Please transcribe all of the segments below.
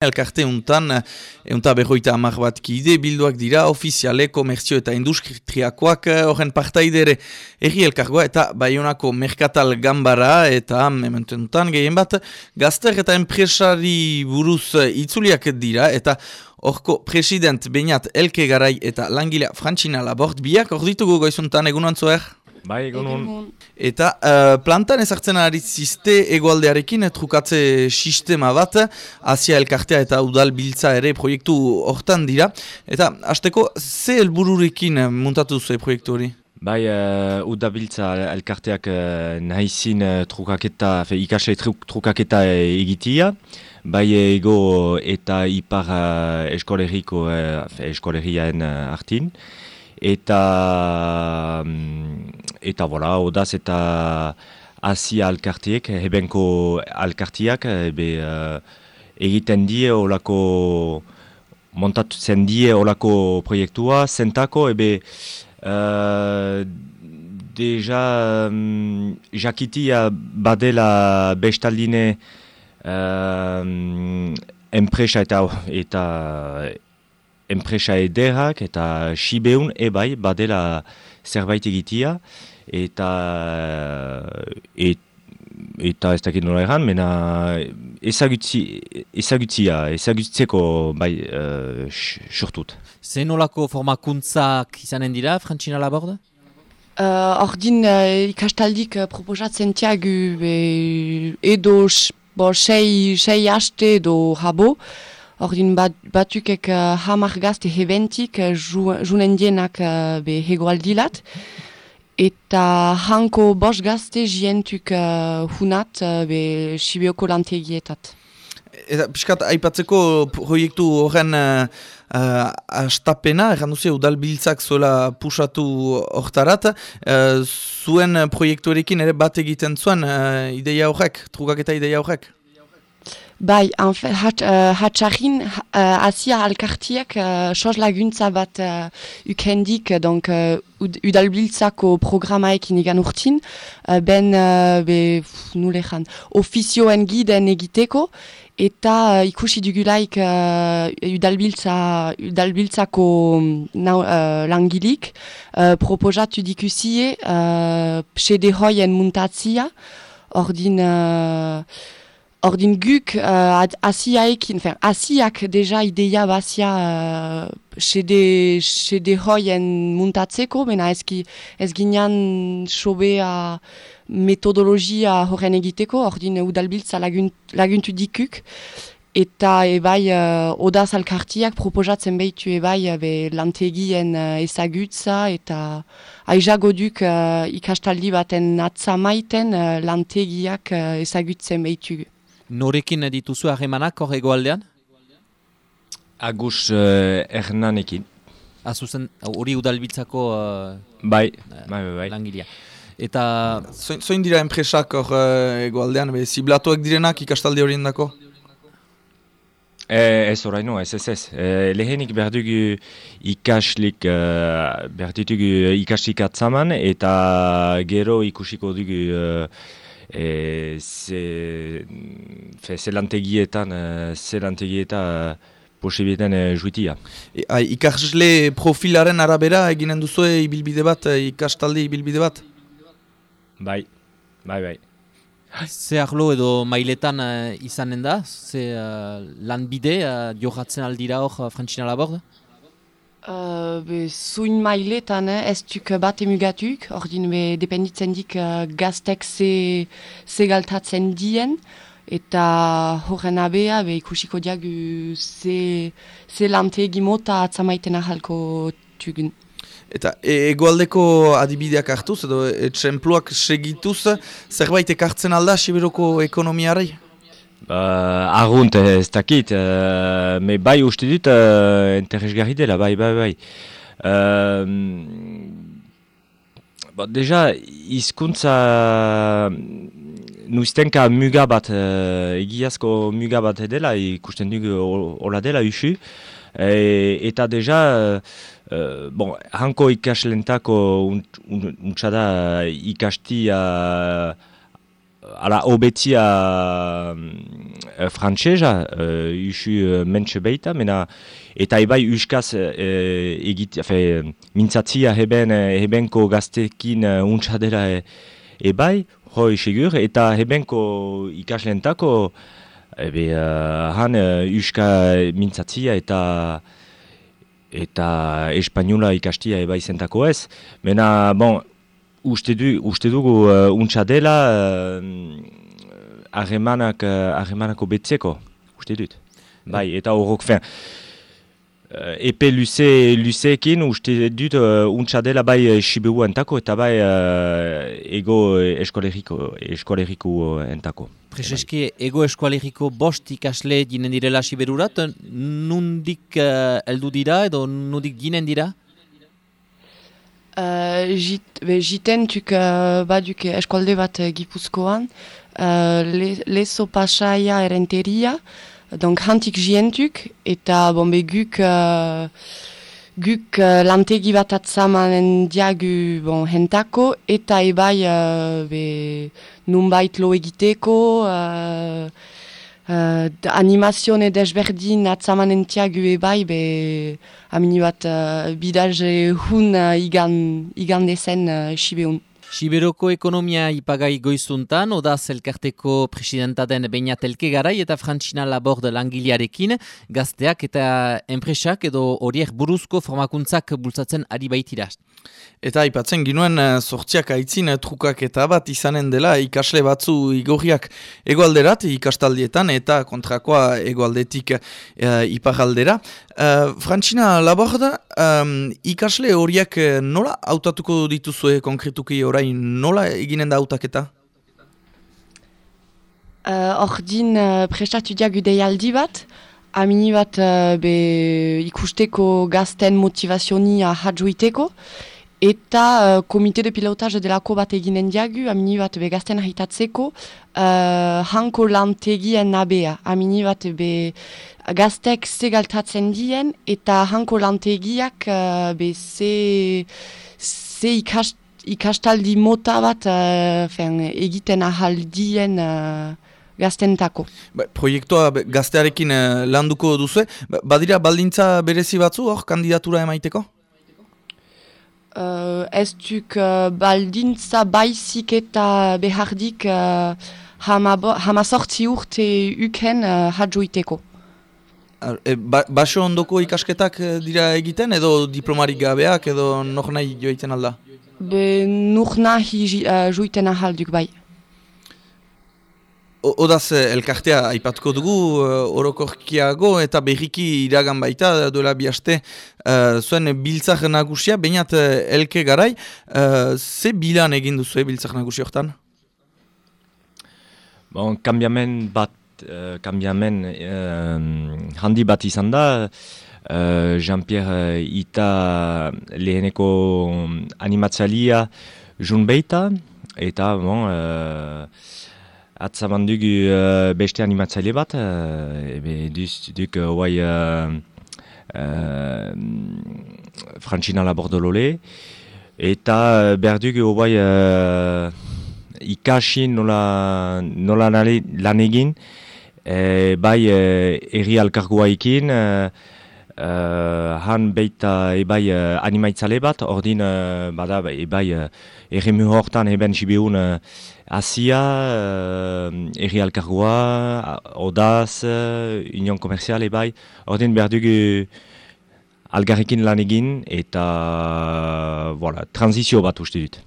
Elkarte untan, eunta berroita amak bat kide, bilduak dira, ofiziale, komerzio eta industriakoak eh, horren partaidere erri elkargoa eta baionako merkatal gambara eta mementuntan gehien bat, gazter eta enpresari buruz itzuliak dira eta horko president Beñat Elke Garai eta langilea Frantxina Labort biak hor ditugu goizuntan egunan zuer? Bai, egun Eta uh, plantan ezartzen ari ziste egoaldearekin trukatze sistema bat, Asia Elkartea eta Udal Biltza ere proiektu hortan dira. Eta hasteko ze helbururekin muntatu zuen proiektu hori? Bai, uh, Udal Biltza Elkarteak uh, nahizin uh, trukaketa, fe, ikasai truk, trukaketa egitia. Bai ego eta ipar uh, eskoleriko, uh, eskoleriaen uh, artin eta mm, eta voilà, odaz eta Asia alkartiek, hebenko alkartiak, ebe, uh, egiten die olako, montatu zen die olako proiektua, zentako, ebe, uh, deja um, jakitia badela bestaldine uh, enpresa eta, eta enpresa ederrak eta sibeun ebai badela zerbait egitia eta et, eta ez dakit nola egan, mena ezagutzia, ezagutzeko bai uh, surtut. Zer nolako formakuntzak izanen dira, Frantxina Laborde? Uh, Ordin uh, ikastaldik uh, proposatzen tiagu edo bo, sei, sei haste edo habo, Ordin bat, batukek uh, hamar gazte hebentik uh, junen dienak uh, be hegoaldilat. Eta hanko bos gazte jientuk uh, hunat uh, be sibioko lantegietat. Eta piskat aipatzeko proiektu horren uh, astapena, erran duzia udalbiltzak zuela pusatu hortarat, uh, zuen proiektuarekin ere bat egiten zuen uh, ideia horrek, trugak eta ideia horrek? Bai, hatxarrin hat, uh, alkartiak uh, sos laguntza bat uh, ukendik, donc uh, udalbiltzako programaekin urtin, uh, ben, uh, be, ofizioen giden egiteko, eta uh, ikusi dugulaik uh, udalbiltza, udalbiltzako nau, uh, langilik, uh, proposatu dikusie, uh, sede hoien muntatzia, ordin... Uh, Ordin guk, uh, asiaekin, enfin, asiak deja ideia bazia uh, sede, sede hoien muntatzeko, mena ezki, ez ginean sobea metodologia horren egiteko, ordin udalbiltza lagunt, laguntu dikuk, eta ebai uh, odaz alkartiak proposatzen behitu ebai be, lantegien uh, ezagutza, eta aizago duk uh, ikastaldi baten atza maiten uh, lantegiak uh, ezagutzen behitu. Norekin dituzu harremanak hor egoaldean? Agus uh, Hernanekin. Azuzen, hori udalbiltzako uh, bai, bai, bai, bai. langilia. Eta... Zoin dira enpresak hor uh, egoaldean, be, ziblatuak direnak ikastalde horien dako? Eh, ez oraino, ez ez ez. Eh, lehenik behar dugu ikaslik, uh, behar ditugu ikaslik atzaman, eta gero ikusiko dugu e, ze, fe, ze lantegietan, e, ze lantegietan posibietan e, juitia. E, ikasle profilaren arabera eginen duzu ibilbide bat, e, ikastalde ibilbide bat? Bai, bai, bai. Ze arlo edo mailetan uh, izanen da? Ze uh, lanbide uh, johatzen aldira hor uh, Frantxina Laborde? Uh, be, zuin mailetan eh, ez duk bat emugatuk, ordin be dependitzen dik uh, gaztek ze, ze galtatzen dien, eta horren abea be ikusiko diagu ze, ze lante egimota atzamaiten ahalko tugun. Eta e, egoaldeko adibideak hartuz edo etxempluak segituz, zerbait ekartzen alda Siberoko ekonomiarei? Uh, Arrunt ez dakit, uh, me bai uste dut uh, interesgarri dela, bai, bai, bai. Uh, bon, deja, izkuntza nuztenka muga bat, uh, egiazko muga bat dela, ikusten dugu hola dela usu. E, eta deja, uh, bon, hanko ikaslentako untsa da ikastia ala obetia frantsesa, uh, usu uh, mentxe beita, mena, eta ebai uskaz uh, egit, afe, mintzatzia heben, hebenko gaztekin uh, untsadera e, ebai, hoi segur, eta hebenko ikaslentako, ebe, uh, han uh, uska mintzatzia eta eta espainola ikastia ebai zentako ez. Mena, bon, uste, du, uste dugu uh, untsa dela harremanak uh, betzeko, uste dut. Bai, eta horrok, fin, uh, epe luze, luzeekin uste dut uh, untsa dela bai uh, Sibiru entako eta bai uh, ego eskoleriko, eskoleriko entako. Prezeski, ego eskualeriko bost ikasle ginen direla Siberurat, nundik uh, eldu dira edo nundik ginen dira? Uh, jiten tuk uh, baduk eskualde bat uh, gipuzkoan, uh, le, leso pasaia erenteria, donc hantik jientuk, eta bombe guk, uh, guk uh, lantegi bat atzamanen diagu bon, hentako, eta ebai uh, be, nunbait lo egiteko, uh, uh, animazione desberdin atzamanen tiagu ebai, be, amini bat uh, bidaje hun uh, igan, igan dezen uh, sibeun. Siberoko ekonomia ipagai goizuntan, oda zelkarteko presidenta den baina telke garai eta Frantzina Laborde langilearekin, gazteak eta enpresak edo horiek buruzko formakuntzak bultzatzen ari baitiraz. Eta aipatzen ginuen sortziak eh, aitzin eh, trukak eta bat izanen dela ikasle batzu igorriak egoalderat ikastaldietan eta kontrakoa egoaldetik e, iparaldera. E, Frantzina Laborda, ikasle horiak nola hautatuko dituzue konkretuki orain nola eginen da hautaketa? Uh, din uh, prestatu diagu deialdi bat, amini bat be, ikusteko gazten motivazioni ahadzuiteko, Eta uh, komite de pilotage delako bat eginen diagu, amini bat be gazten ahitatzeko, uh, hanko lantegien nabea. Amini bat be gaztek segaltatzen dien, eta hanko lantegiak uh, be ze, ze ikast, ikastaldi mota bat uh, fen, egiten ahaldien uh, gaztentako. Ba, proiektua gaztearekin uh, landuko duzu, ba, badira baldintza berezi batzu hor kandidatura emaiteko? uh, ez duk uh, baldintza baizik eta behardik uh, hama, sortzi urte uken uh, hadjoiteko. E, ba, baso ondoko ikasketak dira egiten edo diplomarik gabeak edo nok nahi joiten alda? Be nuk nahi uh, joiten ahalduk bai. Odaz elkartea aipatuko dugu uh, orokorkiago eta berriki iragan baita duela bihaste uh, zuen biltzak nagusia, bainat uh, elke garai, uh, ze bilan egin duzu e, biltzak nagusia horretan? Bon, kambiamen bat, uh, kambiamen handi bat izan da, uh, Jean-Pierre Ita leheneko animatzalia jun beita, eta bon, Atzaman dugu uh, beste animatzaile bat, uh, ebe duz duk uh, uh, uh, Frantzina Labordolole, eta uh, behar dugu oai uh, ikasi nola, nola lan egin, e, bai uh, erri alkargoa ikin, uh, uh, han beita ebai uh, animaitzale bat, ordin uh, bada ebai uh, erremu hortan eben sibeun uh, Asia, uh, erri alkargoa, odaz, uh, union komerziale bai, ordin behar dugu algarrekin lan egin eta voilà, transizio bat uste dut.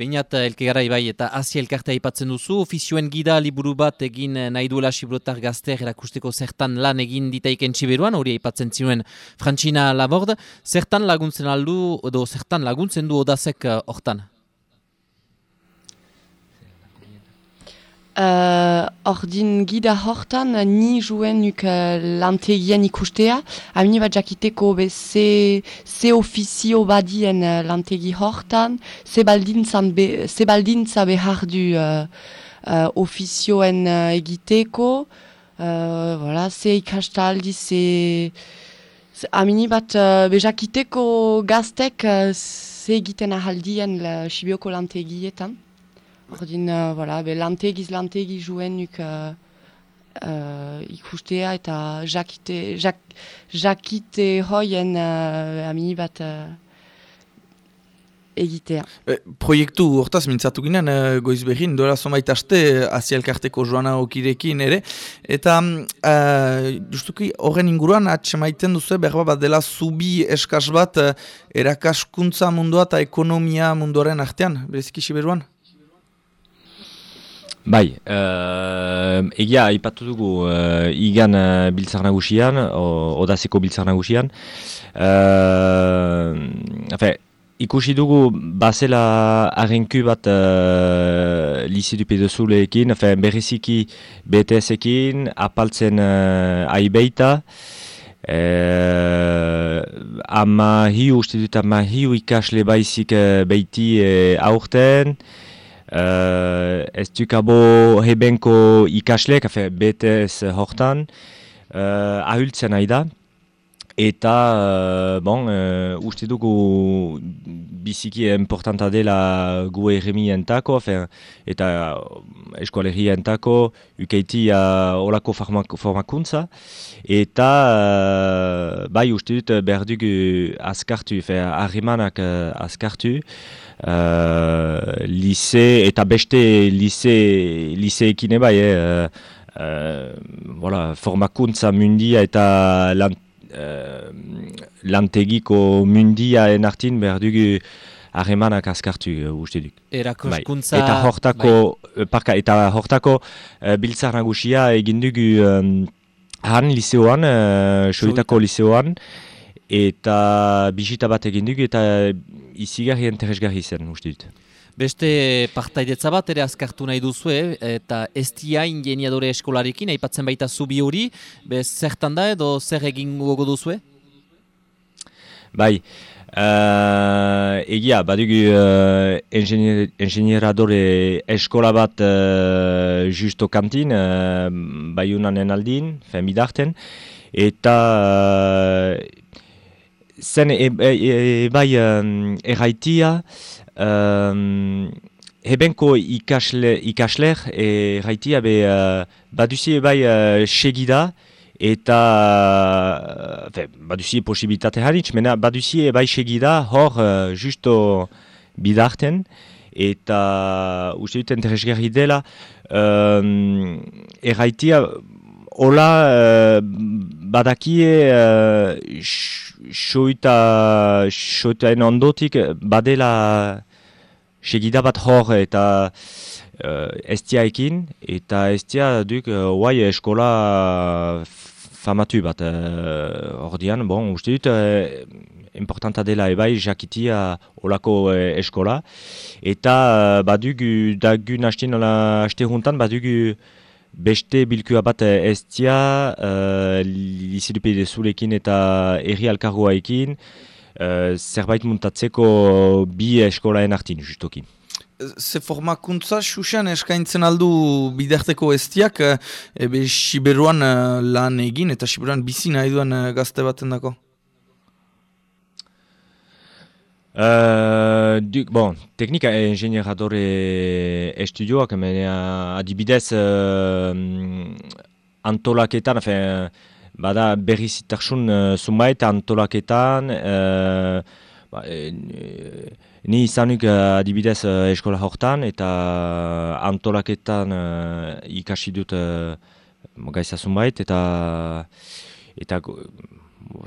Beinat elkegara bai eta Asia elkartea ipatzen duzu, ofizioen gida liburu bat egin nahi duela Sibrotar gazter erakusteko zertan lan egin ditaiken txiberuan, hori aipatzen zinuen Frantzina Labord, zertan laguntzen aldu, edo zertan laguntzen du odazek hortan? Uh, ordin gida hortan ni juen nuk uh, lantegien ikustea. Amini bat jakiteko be ze, ze ofizio badien uh, lantegi hortan, ze baldintza, behar du uh, uh, ofizioen uh, egiteko, uh, voilà, ze ikastaldi, ze... Amini bat uh, be jakiteko gaztek uh, ze egiten ahaldien la, sibioko lantegietan. Ordin, uh, voilà, be lantegiz lantegi juen nuk uh, uh, ikustea eta jakite, jak, jakite hoien uh, amini bat uh, egitea. E, proiektu hortaz mintzatu ginen, e, goiz behin, dola somait aste, azielkarteko joana okirekin ere, eta e, justuki horren inguruan atxemaiten duzu, berba bat dela zubi eskaz bat e, erakaskuntza mundua eta ekonomia munduaren artean, bereziki siberuan? Bai, uh, egia ipatu dugu uh, igan uh, biltzar nagusian, odazeko biltzar nagusian. Uh, ikusi dugu bazela arrenku bat uh, lisi du pedozuleekin, berriziki BTS-ekin, apaltzen uh, aibeita. Uh, ama hiu, uste dut ama hiu ikasle baizik uh, beiti uh, aurten. Uh, ez dukabo hebenko ikaslek, BTS hortan, uh, ahultzen aida. Eta, uh, bon, uh, uste dugu biziki importanta dela gu erremi entako, eta eskualerri entako, ukeiti uh, olako formakuntza. Eta, uh, bai, uste dut behar dugu askartu, harrimanak uh, askartu, uh, lise, eta beste lise, liseekin bai, eh, uh, voilà, formakuntza mundia eta lan uh, lantegiko mundia enartin behar dugu harremanak askartu uh, uste duk. Erakuskuntza... Bai. Eta hortako, bai. parka, eta hortako uh, biltzar nagusia egin dugu um, han liseoan, uh, soitako liseoan, eta bisita bat egin dugu eta izigarri interesgarri zen uste dut. Beste partaidetza bat ere azkartu nahi duzu, eh? eta ez dia ingeniadore eskolarekin, aipatzen baita zubi hori, bez zertan da edo zer egin gogo duzu? Bai, uh, egia, badugu uh, engineeradore eskola bat uh, justo kantin, uh, bai unan enaldin, fen bidarten, eta uh, zen e, e, e, bai um, erraitia, Um, hebenko ikasle, ikasler e, raitia be uh, baduzi bai uh, segida eta uh, baduzi posibilitate haritz, mena baduzi bai segida hor uh, justo bidarten eta uste dut interesgarri dela. Um, erraitia hola uh, badakie uh, soita soitaen ondotik badela segida bat hor eta uh, estiaekin, eta estia duk uh, eskola famatu bat uh, ordian, bon, uste dut, uh, importanta dela ebai jakitia olako uh, eskola, eta uh, badugu dagun hasten haste juntan, badugu beste bilkua bat estia, uh, lizidupe dezulekin eta erri alkargoaekin, uh, zerbait muntatzeko bi eskolaen artin, justoki. Ze formakuntza, Xuxan, eskaintzen aldu bidarteko estiak, eh, ebe Siberuan uh, lan egin eta Siberuan bizi nahi duen gazte baten dako? Uh, duk, bon, teknika engineeradore estudioak, adibidez uh, antolaketan, afen, bada berrizitarsun uh, zumait antolaketan, uh, ba, e, ni izanuk uh, adibidez uh, eskola hortan eta antolaketan uh, ikasi dut uh, gaiza zumait eta eta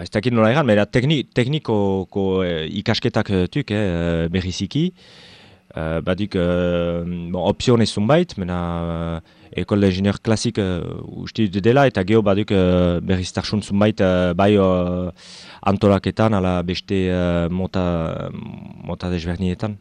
ez dakit nola egan, mera tekni, tekniko ko, ikasketak tuk eh, berriziki. Uh, badik uh, bon, opzione zunbait, mena uh, ekol de ingenieur klasik uh, uste dut dela, eta geho baduk uh, berriz tarsun zunbait uh, bai uh, antolaketan, ala beste uh, mota, mota desbernietan.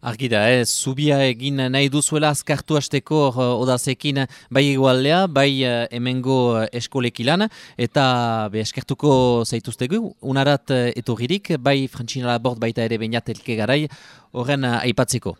Argi da, eh? zubia egin nahi duzuela azkartu hasteko uh, odazekin bai egualdea, bai uh, emengo uh, eskolekilan, eta be eskertuko zaituztegu, unarat etorririk, bai Frantxina Labort baita ere bainat elke garai, horren aipatzeko.